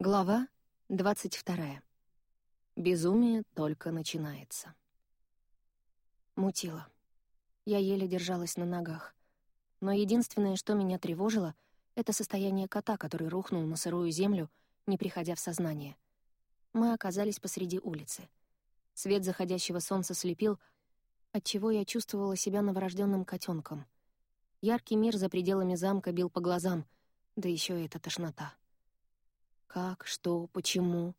Глава 22. Безумие только начинается. Мутило. Я еле держалась на ногах. Но единственное, что меня тревожило, это состояние кота, который рухнул на сырую землю, не приходя в сознание. Мы оказались посреди улицы. Свет заходящего солнца слепил, отчего я чувствовала себя новорожденным котенком. Яркий мир за пределами замка бил по глазам, да еще и эта тошнота. Как, что, почему?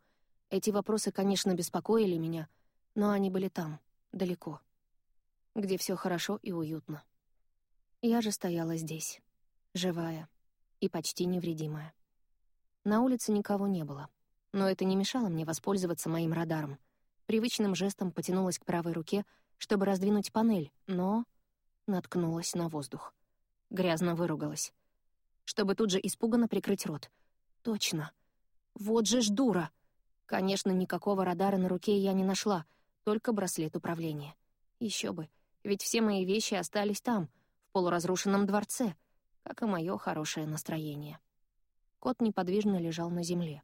Эти вопросы, конечно, беспокоили меня, но они были там, далеко, где все хорошо и уютно. Я же стояла здесь, живая и почти невредимая. На улице никого не было, но это не мешало мне воспользоваться моим радаром. Привычным жестом потянулась к правой руке, чтобы раздвинуть панель, но наткнулась на воздух. Грязно выругалась. Чтобы тут же испуганно прикрыть рот. Точно. Вот же ж дура! Конечно, никакого радара на руке я не нашла, только браслет управления. Еще бы, ведь все мои вещи остались там, в полуразрушенном дворце, как и мое хорошее настроение. Кот неподвижно лежал на земле.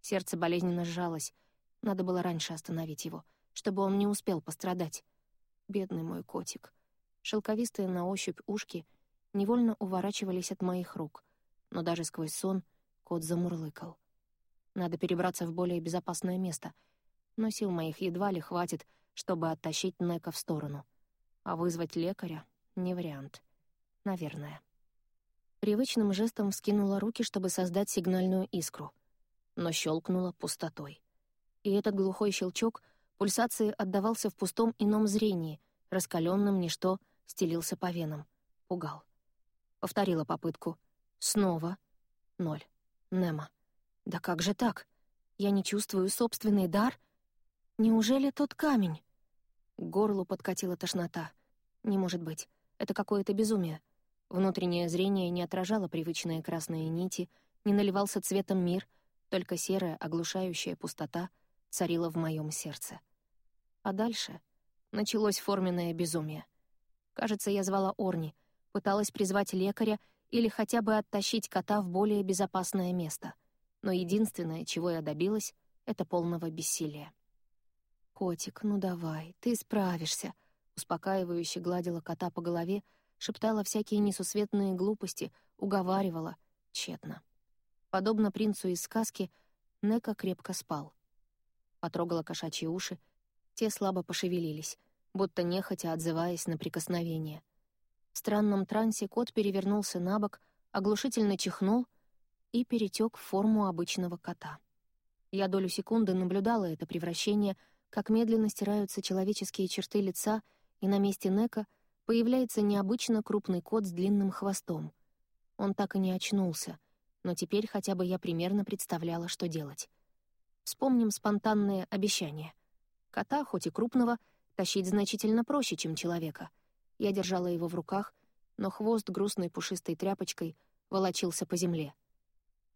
Сердце болезненно сжалось. Надо было раньше остановить его, чтобы он не успел пострадать. Бедный мой котик. Шелковистые на ощупь ушки невольно уворачивались от моих рук, но даже сквозь сон кот замурлыкал. Надо перебраться в более безопасное место. Но сил моих едва ли хватит, чтобы оттащить Нека в сторону. А вызвать лекаря — не вариант. Наверное. Привычным жестом вскинула руки, чтобы создать сигнальную искру. Но щелкнула пустотой. И этот глухой щелчок пульсации отдавался в пустом ином зрении, раскаленным ничто стелился по венам. Пугал. Повторила попытку. Снова. Ноль. Нема. Да как же так? Я не чувствую собственный дар? Неужели тот камень? К горлу подкатила тошнота. Не может быть. Это какое-то безумие. Внутреннее зрение не отражало привычные красные нити, не наливался цветом мир, только серая, оглушающая пустота царила в моем сердце. А дальше началось форменное безумие. Кажется, я звала Орни, пыталась призвать лекаря или хотя бы оттащить кота в более безопасное место но единственное, чего я добилась, — это полного бессилия. «Котик, ну давай, ты справишься», — успокаивающе гладила кота по голове, шептала всякие несусветные глупости, уговаривала, тщетно. Подобно принцу из сказки, Нека крепко спал. Потрогала кошачьи уши, те слабо пошевелились, будто нехотя отзываясь на прикосновение. В странном трансе кот перевернулся на бок, оглушительно чихнул — и перетек в форму обычного кота. Я долю секунды наблюдала это превращение, как медленно стираются человеческие черты лица, и на месте Нека появляется необычно крупный кот с длинным хвостом. Он так и не очнулся, но теперь хотя бы я примерно представляла, что делать. Вспомним спонтанные обещания. Кота, хоть и крупного, тащить значительно проще, чем человека. Я держала его в руках, но хвост грустной пушистой тряпочкой волочился по земле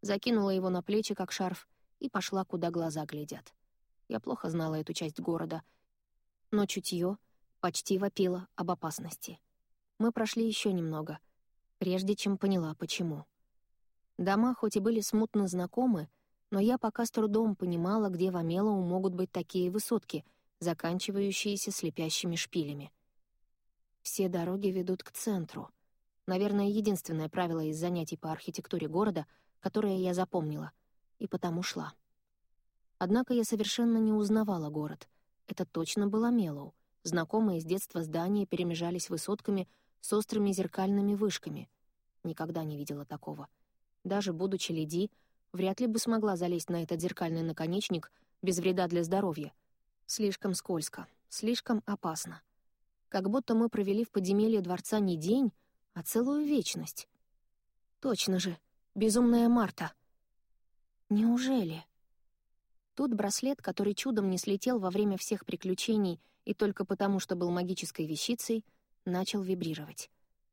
закинула его на плечи, как шарф, и пошла, куда глаза глядят. Я плохо знала эту часть города, но чутье почти вопило об опасности. Мы прошли еще немного, прежде чем поняла, почему. Дома хоть и были смутно знакомы, но я пока с трудом понимала, где в Амелоу могут быть такие высотки, заканчивающиеся слепящими шпилями. Все дороги ведут к центру. Наверное, единственное правило из занятий по архитектуре города — которое я запомнила, и потому шла. Однако я совершенно не узнавала город. Это точно было Мелоу. Знакомые с детства здания перемежались высотками с острыми зеркальными вышками. Никогда не видела такого. Даже будучи леди, вряд ли бы смогла залезть на этот зеркальный наконечник без вреда для здоровья. Слишком скользко, слишком опасно. Как будто мы провели в подземелье дворца не день, а целую вечность. Точно же, Безумная Марта. Неужели? Тут браслет, который чудом не слетел во время всех приключений и только потому, что был магической вещицей, начал вибрировать.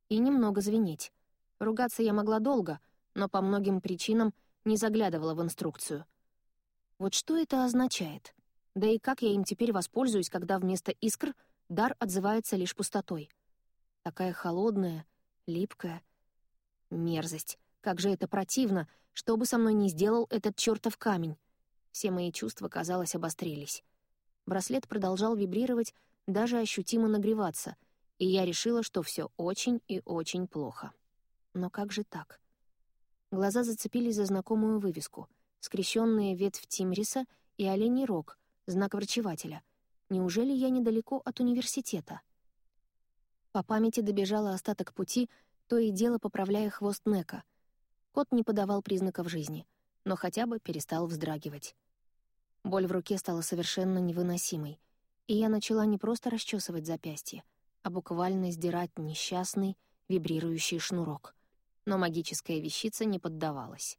И немного звенеть. Ругаться я могла долго, но по многим причинам не заглядывала в инструкцию. Вот что это означает? Да и как я им теперь воспользуюсь, когда вместо искр дар отзывается лишь пустотой? Такая холодная, липкая. Мерзость. Как же это противно, что бы со мной ни сделал этот чертов камень. Все мои чувства, казалось, обострились. Браслет продолжал вибрировать, даже ощутимо нагреваться, и я решила, что все очень и очень плохо. Но как же так? Глаза зацепились за знакомую вывеску — скрещенные ветвь Тимриса и оленей рог, знак врачевателя. Неужели я недалеко от университета? По памяти добежала остаток пути, то и дело поправляя хвост Нека. Кот не подавал признаков жизни, но хотя бы перестал вздрагивать. Боль в руке стала совершенно невыносимой, и я начала не просто расчесывать запястье, а буквально сдирать несчастный, вибрирующий шнурок. Но магическая вещица не поддавалась.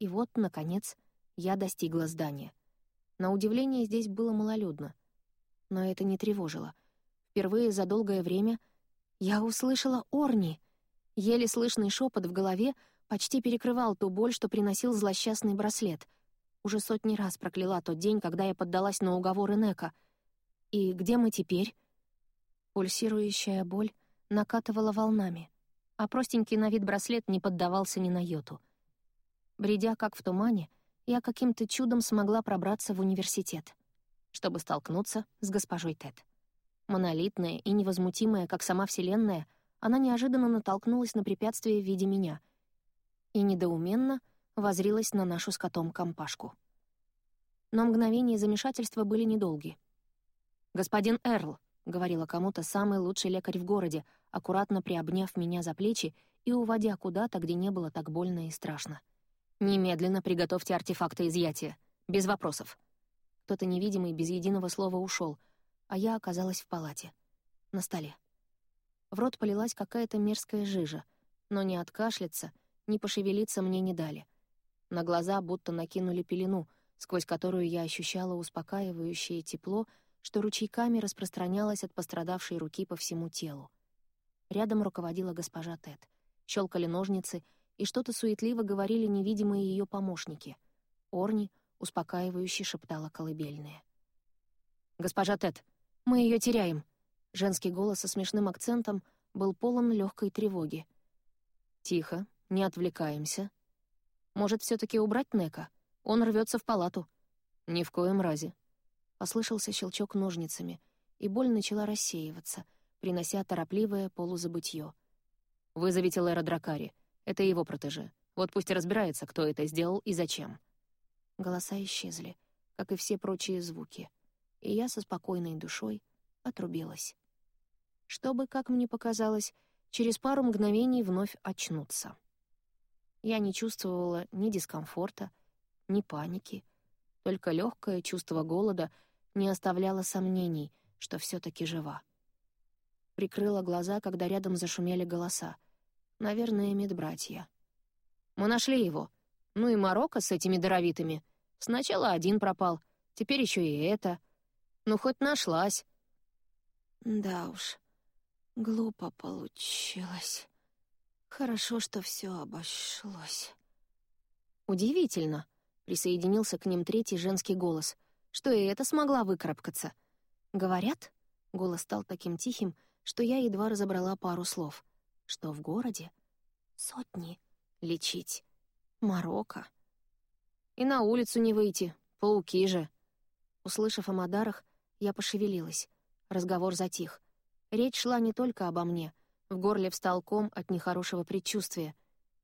И вот, наконец, я достигла здания. На удивление, здесь было малолюдно. Но это не тревожило. Впервые за долгое время я услышала Орни. Еле слышный шепот в голове почти перекрывал ту боль, что приносил злосчастный браслет. Уже сотни раз прокляла тот день, когда я поддалась на уговоры Нека. И где мы теперь? Пульсирующая боль накатывала волнами, а простенький на вид браслет не поддавался ни на йоту. Бредя как в тумане, я каким-то чудом смогла пробраться в университет, чтобы столкнуться с госпожой Тед. Монолитная и невозмутимая, как сама Вселенная, она неожиданно натолкнулась на препятствие в виде меня и недоуменно возрилась на нашу с котом компашку. Но мгновения замешательства были недолги. «Господин Эрл», — говорила кому-то самый лучший лекарь в городе, аккуратно приобняв меня за плечи и уводя куда-то, где не было так больно и страшно. «Немедленно приготовьте артефакты изъятия. Без вопросов». Кто-то невидимый без единого слова ушел, а я оказалась в палате. На столе. В рот полилась какая-то мерзкая жижа, но ни откашляться, ни пошевелиться мне не дали. На глаза будто накинули пелену, сквозь которую я ощущала успокаивающее тепло, что ручейками распространялось от пострадавшей руки по всему телу. Рядом руководила госпожа Тед. Щелкали ножницы — и что-то суетливо говорили невидимые ее помощники. Орни успокаивающе шептала колыбельные. «Госпожа Тед, мы ее теряем!» Женский голос со смешным акцентом был полон легкой тревоги. «Тихо, не отвлекаемся. Может, все таки убрать Нека? Он рвется в палату». «Ни в коем разе». Послышался щелчок ножницами, и боль начала рассеиваться, принося торопливое полузабытье. «Вызовите Лера Дракари. Это его протеже. Вот пусть разбирается, кто это сделал и зачем. Голоса исчезли, как и все прочие звуки, и я со спокойной душой отрубилась. Чтобы, как мне показалось, через пару мгновений вновь очнуться. Я не чувствовала ни дискомфорта, ни паники, только легкое чувство голода не оставляло сомнений, что все таки жива. Прикрыла глаза, когда рядом зашумели голоса — Наверное, медбратья. Мы нашли его. Ну и Марокко с этими даровитыми. Сначала один пропал, теперь еще и это. Ну, хоть нашлась. Да уж, глупо получилось. Хорошо, что все обошлось. Удивительно, присоединился к ним третий женский голос, что и это смогла выкарабкаться. Говорят, голос стал таким тихим, что я едва разобрала пару слов — что в городе сотни лечить. Марокко. И на улицу не выйти, пауки же. Услышав о Мадарах, я пошевелилась. Разговор затих. Речь шла не только обо мне. В горле встал ком от нехорошего предчувствия.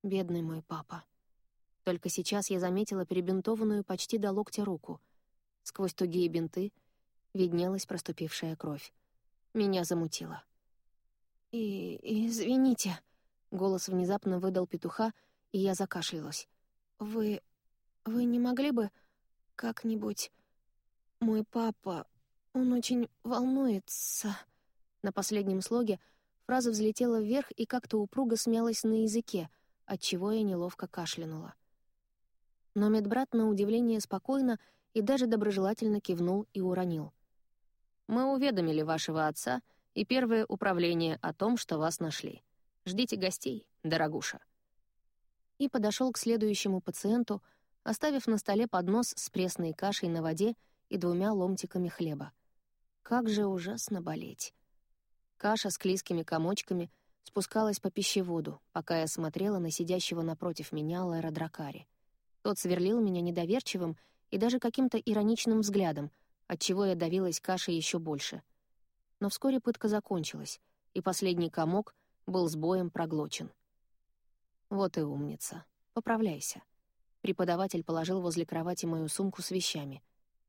Бедный мой папа. Только сейчас я заметила перебинтованную почти до локтя руку. Сквозь тугие бинты виднелась проступившая кровь. Меня замутило. «И... извините», — голос внезапно выдал петуха, и я закашлялась. «Вы... вы не могли бы как-нибудь... Мой папа... он очень волнуется...» На последнем слоге фраза взлетела вверх и как-то упруго смялась на языке, отчего я неловко кашлянула. Но медбрат на удивление спокойно и даже доброжелательно кивнул и уронил. «Мы уведомили вашего отца, — и первое управление о том, что вас нашли. Ждите гостей, дорогуша». И подошел к следующему пациенту, оставив на столе поднос с пресной кашей на воде и двумя ломтиками хлеба. Как же ужасно болеть. Каша с клейкими комочками спускалась по пищеводу, пока я смотрела на сидящего напротив меня Лэра Дракари. Тот сверлил меня недоверчивым и даже каким-то ироничным взглядом, отчего я давилась кашей еще больше. Но вскоре пытка закончилась, и последний комок был с боем проглочен. «Вот и умница. Поправляйся». Преподаватель положил возле кровати мою сумку с вещами.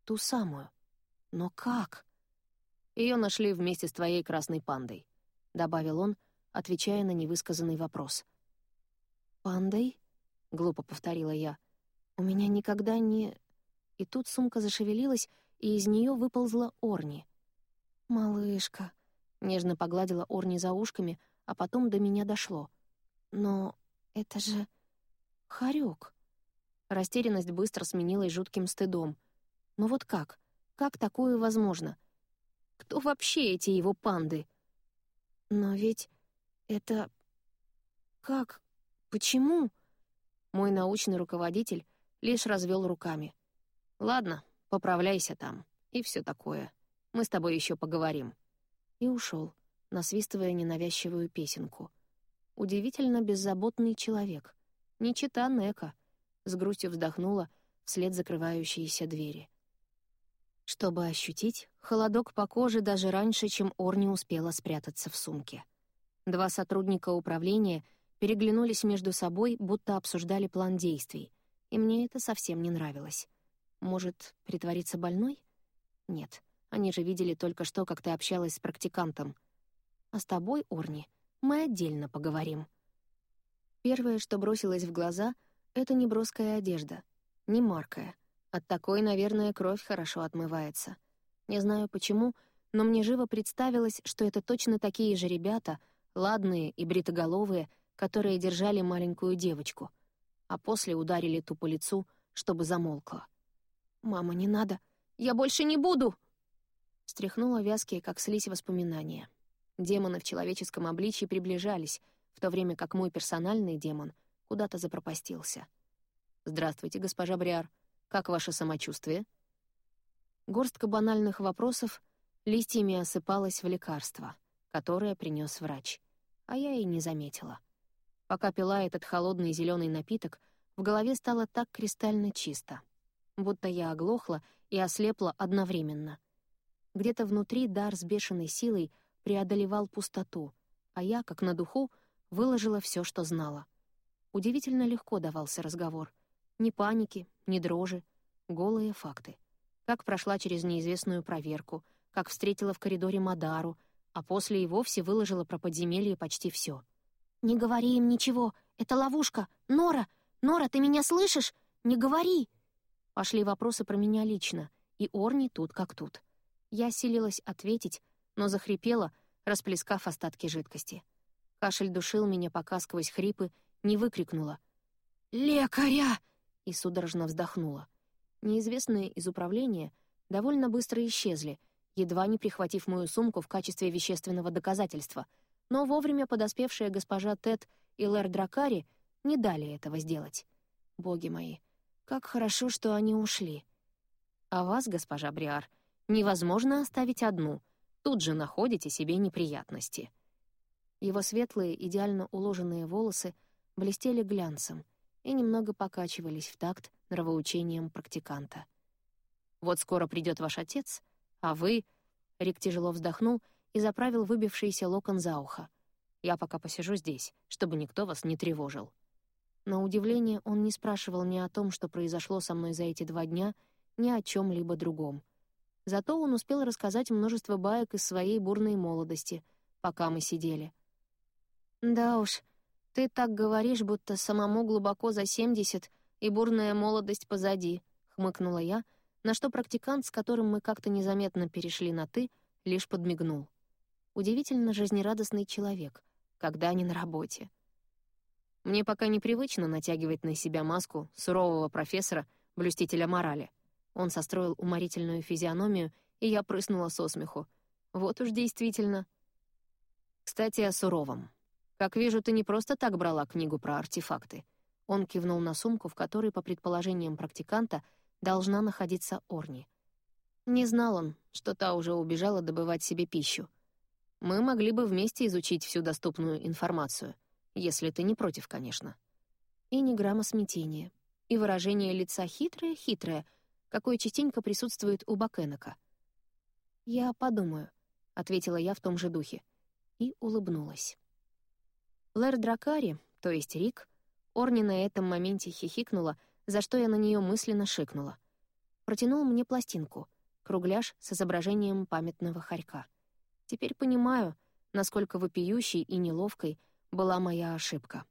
Ту самую. Но как? Ее нашли вместе с твоей красной пандой», — добавил он, отвечая на невысказанный вопрос. «Пандой?» — глупо повторила я. «У меня никогда не...» И тут сумка зашевелилась, и из нее выползла Орни. «Малышка», — нежно погладила Орни за ушками, а потом до меня дошло. «Но это же... Харюк». Растерянность быстро сменилась жутким стыдом. Но вот как? Как такое возможно? Кто вообще эти его панды? Но ведь это... Как? Почему? Мой научный руководитель лишь развел руками. «Ладно, поправляйся там. И все такое. Мы с тобой еще поговорим». И ушел, насвистывая ненавязчивую песенку. Удивительно беззаботный человек. Не чита Нека. С грустью вздохнула вслед закрывающиеся двери. Чтобы ощутить холодок по коже даже раньше, чем Орни успела спрятаться в сумке. Два сотрудника управления переглянулись между собой, будто обсуждали план действий, и мне это совсем не нравилось. Может, притвориться больной? Нет, они же видели только что, как ты общалась с практикантом. А с тобой, Орни, мы отдельно поговорим. Первое, что бросилось в глаза — это не броская одежда, не маркая. От такой, наверное, кровь хорошо отмывается. Не знаю почему, но мне живо представилось, что это точно такие же ребята, ладные и бритоголовые, которые держали маленькую девочку, а после ударили ту по лицу, чтобы замолкла. «Мама, не надо! Я больше не буду!» Стряхнула вязкие, как слизь, воспоминания. Демоны в человеческом обличье приближались, в то время как мой персональный демон куда-то запропастился. «Здравствуйте, госпожа Бриар. Как ваше самочувствие?» Горстка банальных вопросов листьями осыпалась в лекарство, которое принес врач, а я и не заметила. Пока пила этот холодный зеленый напиток, в голове стало так кристально чисто, будто я оглохла и ослепла одновременно. Где-то внутри дар с бешеной силой преодолевал пустоту, а я, как на духу, выложила все, что знала. Удивительно легко давался разговор. Ни паники, ни дрожи, голые факты. Как прошла через неизвестную проверку, как встретила в коридоре Мадару, а после и вовсе выложила про подземелье почти все. «Не говори им ничего! Это ловушка! Нора! Нора, ты меня слышишь? Не говори!» Пошли вопросы про меня лично, и Орни тут как тут. Я силилась ответить, но захрипела, расплескав остатки жидкости. Кашель душил меня, пока сквозь хрипы не выкрикнула «Лекаря!» И судорожно вздохнула. Неизвестные из управления довольно быстро исчезли, едва не прихватив мою сумку в качестве вещественного доказательства, но вовремя подоспевшая госпожа Тед и Лэр Дракари не дали этого сделать. Боги мои, как хорошо, что они ушли. А вас, госпожа Бриар, невозможно оставить одну. Тут же находите себе неприятности. Его светлые, идеально уложенные волосы блестели глянцем и немного покачивались в такт нравоучением практиканта. «Вот скоро придет ваш отец, а вы...» Рик тяжело вздохнул и заправил выбившийся локон за ухо. «Я пока посижу здесь, чтобы никто вас не тревожил». На удивление он не спрашивал ни о том, что произошло со мной за эти два дня, ни о чем либо другом. Зато он успел рассказать множество баек из своей бурной молодости, пока мы сидели. «Да уж, «Ты так говоришь, будто самому глубоко за семьдесят, и бурная молодость позади», — хмыкнула я, на что практикант, с которым мы как-то незаметно перешли на «ты», лишь подмигнул. Удивительно жизнерадостный человек, когда не на работе. Мне пока непривычно натягивать на себя маску сурового профессора, блюстителя морали. Он состроил уморительную физиономию, и я прыснула со смеху. Вот уж действительно. Кстати, о суровом. «Как вижу, ты не просто так брала книгу про артефакты». Он кивнул на сумку, в которой, по предположениям практиканта, должна находиться Орни. Не знал он, что та уже убежала добывать себе пищу. Мы могли бы вместе изучить всю доступную информацию, если ты не против, конечно. И ни грамма смятения. И выражение лица хитрое-хитрое, какое частенько присутствует у Бакенека. «Я подумаю», — ответила я в том же духе, и улыбнулась. Лэр Дракари, то есть Рик, Орни на этом моменте хихикнула, за что я на нее мысленно шикнула. Протянул мне пластинку, кругляш с изображением памятного хорька. Теперь понимаю, насколько вопиющей и неловкой была моя ошибка.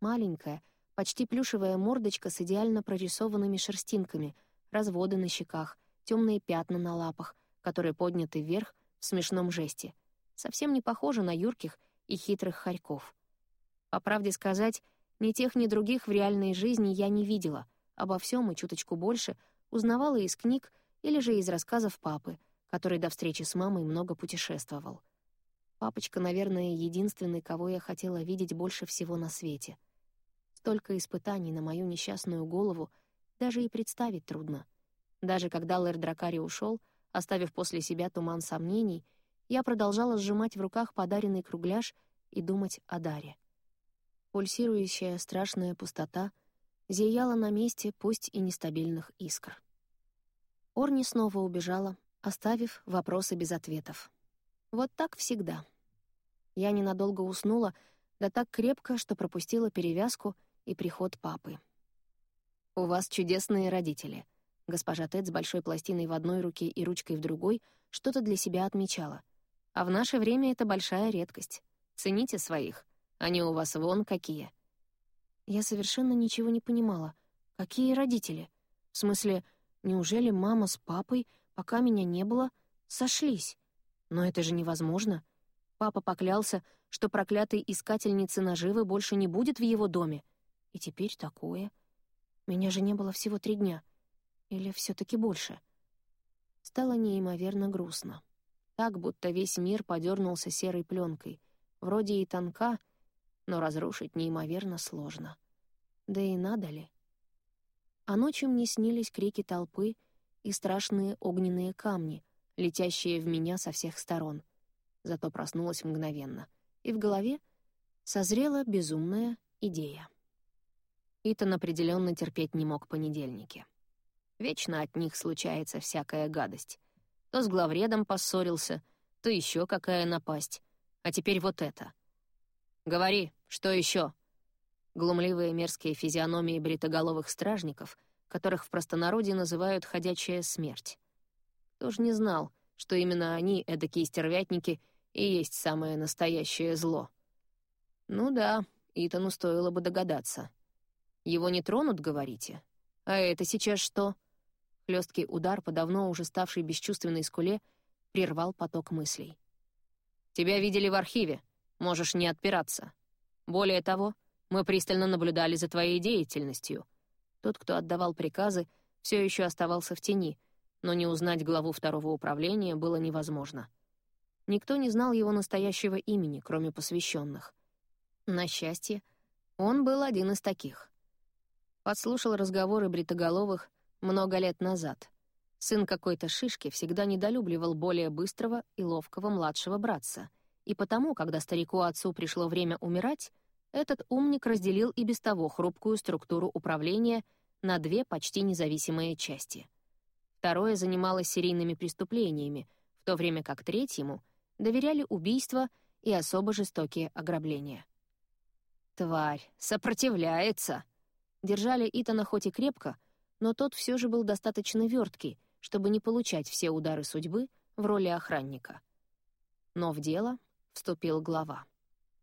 Маленькая, почти плюшевая мордочка с идеально прорисованными шерстинками, разводы на щеках, темные пятна на лапах, которые подняты вверх в смешном жесте. Совсем не похожа на юрких и хитрых хорьков. По правде сказать, ни тех, ни других в реальной жизни я не видела. Обо всем и чуточку больше узнавала из книг или же из рассказов папы, который до встречи с мамой много путешествовал. Папочка, наверное, единственный, кого я хотела видеть больше всего на свете. Столько испытаний на мою несчастную голову даже и представить трудно. Даже когда Лэр Дракари ушел, оставив после себя туман сомнений, я продолжала сжимать в руках подаренный кругляш и думать о Даре. Пульсирующая страшная пустота зияла на месте пусть и нестабильных искр. Орни снова убежала, оставив вопросы без ответов. Вот так всегда. Я ненадолго уснула, да так крепко, что пропустила перевязку и приход папы. «У вас чудесные родители», Госпожа Тед с большой пластиной в одной руке и ручкой в другой что-то для себя отмечала. А в наше время это большая редкость. Цените своих. Они у вас вон какие. Я совершенно ничего не понимала. Какие родители? В смысле, неужели мама с папой, пока меня не было, сошлись? Но это же невозможно. Папа поклялся, что проклятой искательницы наживы больше не будет в его доме. И теперь такое. Меня же не было всего три дня — или все таки больше? Стало неимоверно грустно. Так, будто весь мир подернулся серой пленкой. Вроде и тонка, но разрушить неимоверно сложно. Да и надо ли? А ночью мне снились крики толпы и страшные огненные камни, летящие в меня со всех сторон. Зато проснулась мгновенно. И в голове созрела безумная идея. Итан определенно терпеть не мог понедельники. Вечно от них случается всякая гадость. То с главредом поссорился, то еще какая напасть. А теперь вот это. «Говори, что еще? Глумливые мерзкие физиономии бритоголовых стражников, которых в простонародье называют «ходячая смерть». Кто ж не знал, что именно они, эдакие стервятники, и есть самое настоящее зло. Ну да, Итану стоило бы догадаться. Его не тронут, говорите? А это сейчас что? Хлесткий удар по давно уже ставшей бесчувственной скуле прервал поток мыслей. «Тебя видели в архиве. Можешь не отпираться. Более того, мы пристально наблюдали за твоей деятельностью. Тот, кто отдавал приказы, все еще оставался в тени, но не узнать главу второго управления было невозможно. Никто не знал его настоящего имени, кроме посвященных. На счастье, он был один из таких. Подслушал разговоры бритоголовых много лет назад. Сын какой-то шишки всегда недолюбливал более быстрого и ловкого младшего братца, и потому, когда старику-отцу пришло время умирать, этот умник разделил и без того хрупкую структуру управления на две почти независимые части. Второе занималось серийными преступлениями, в то время как третьему доверяли убийства и особо жестокие ограбления. «Тварь! Сопротивляется!» Держали Итана хоть и крепко, но тот все же был достаточно верткий, чтобы не получать все удары судьбы в роли охранника. Но в дело вступил глава.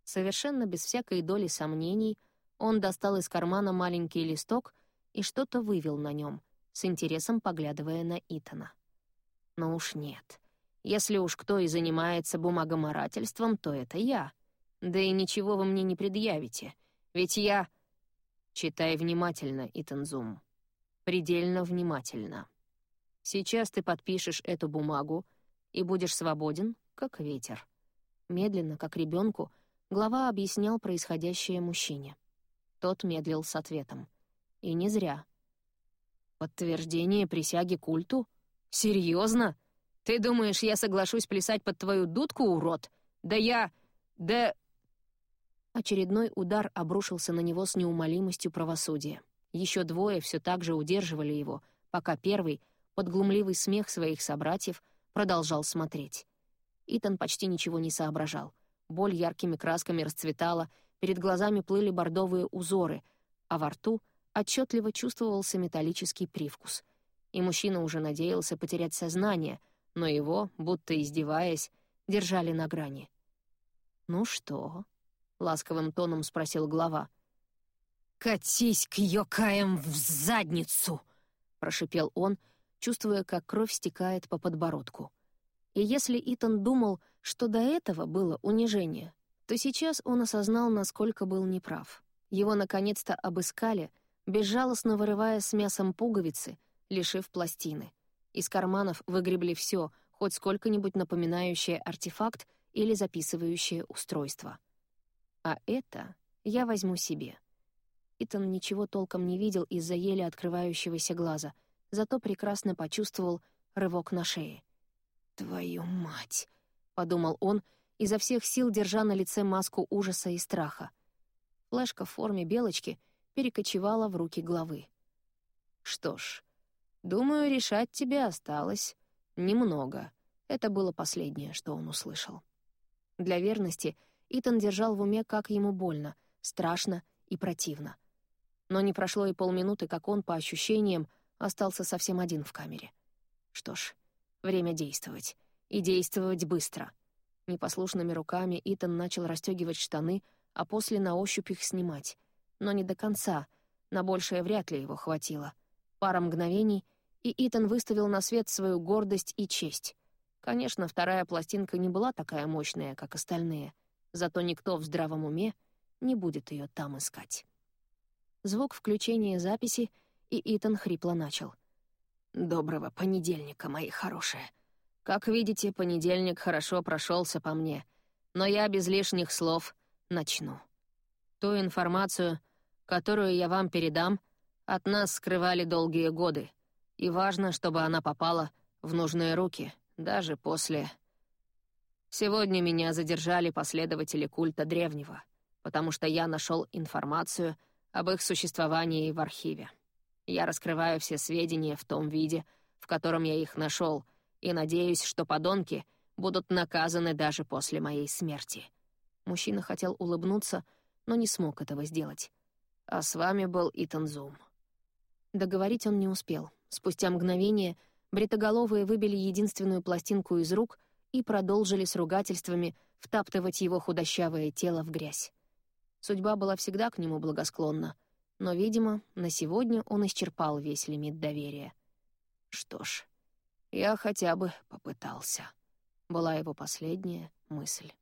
Совершенно без всякой доли сомнений он достал из кармана маленький листок и что-то вывел на нем, с интересом поглядывая на Итана. «Ну уж нет. Если уж кто и занимается бумагоморательством, то это я. Да и ничего вы мне не предъявите, ведь я...» «Читай внимательно, Итан Зум», предельно внимательно. Сейчас ты подпишешь эту бумагу и будешь свободен, как ветер. Медленно, как ребенку, глава объяснял происходящее мужчине. Тот медлил с ответом. И не зря. «Подтверждение присяги культу? Серьезно? Ты думаешь, я соглашусь плясать под твою дудку, урод? Да я... Да...» Очередной удар обрушился на него с неумолимостью правосудия. Еще двое все так же удерживали его, пока первый, под глумливый смех своих собратьев, продолжал смотреть. Итан почти ничего не соображал. Боль яркими красками расцветала, перед глазами плыли бордовые узоры, а во рту отчетливо чувствовался металлический привкус. И мужчина уже надеялся потерять сознание, но его, будто издеваясь, держали на грани. «Ну что?» — ласковым тоном спросил глава. «Катись к Йокаям в задницу!» — прошипел он, чувствуя, как кровь стекает по подбородку. И если Итан думал, что до этого было унижение, то сейчас он осознал, насколько был неправ. Его наконец-то обыскали, безжалостно вырывая с мясом пуговицы, лишив пластины. Из карманов выгребли все, хоть сколько-нибудь напоминающее артефакт или записывающее устройство. А это я возьму себе. Итан ничего толком не видел из-за еле открывающегося глаза, зато прекрасно почувствовал рывок на шее. «Твою мать!» — подумал он, изо всех сил держа на лице маску ужаса и страха. Флешка в форме белочки перекочевала в руки главы. «Что ж, думаю, решать тебе осталось немного». Это было последнее, что он услышал. Для верности Итан держал в уме, как ему больно, страшно и противно. Но не прошло и полминуты, как он, по ощущениям, остался совсем один в камере. Что ж, время действовать. И действовать быстро. Непослушными руками Итан начал расстегивать штаны, а после на ощупь их снимать. Но не до конца, на большее вряд ли его хватило. Пара мгновений, и Итан выставил на свет свою гордость и честь. Конечно, вторая пластинка не была такая мощная, как остальные, зато никто в здравом уме не будет ее там искать. Звук включения записи, и Итан хрипло начал. «Доброго понедельника, мои хорошие. Как видите, понедельник хорошо прошелся по мне, но я без лишних слов начну. Ту информацию, которую я вам передам, от нас скрывали долгие годы, и важно, чтобы она попала в нужные руки, даже после... Сегодня меня задержали последователи культа древнего, потому что я нашел информацию — об их существовании в архиве. Я раскрываю все сведения в том виде, в котором я их нашел, и надеюсь, что подонки будут наказаны даже после моей смерти». Мужчина хотел улыбнуться, но не смог этого сделать. «А с вами был Итан Зум». Договорить он не успел. Спустя мгновение бритоголовые выбили единственную пластинку из рук и продолжили с ругательствами втаптывать его худощавое тело в грязь. Судьба была всегда к нему благосклонна, но, видимо, на сегодня он исчерпал весь лимит доверия. Что ж, я хотя бы попытался. Была его последняя мысль.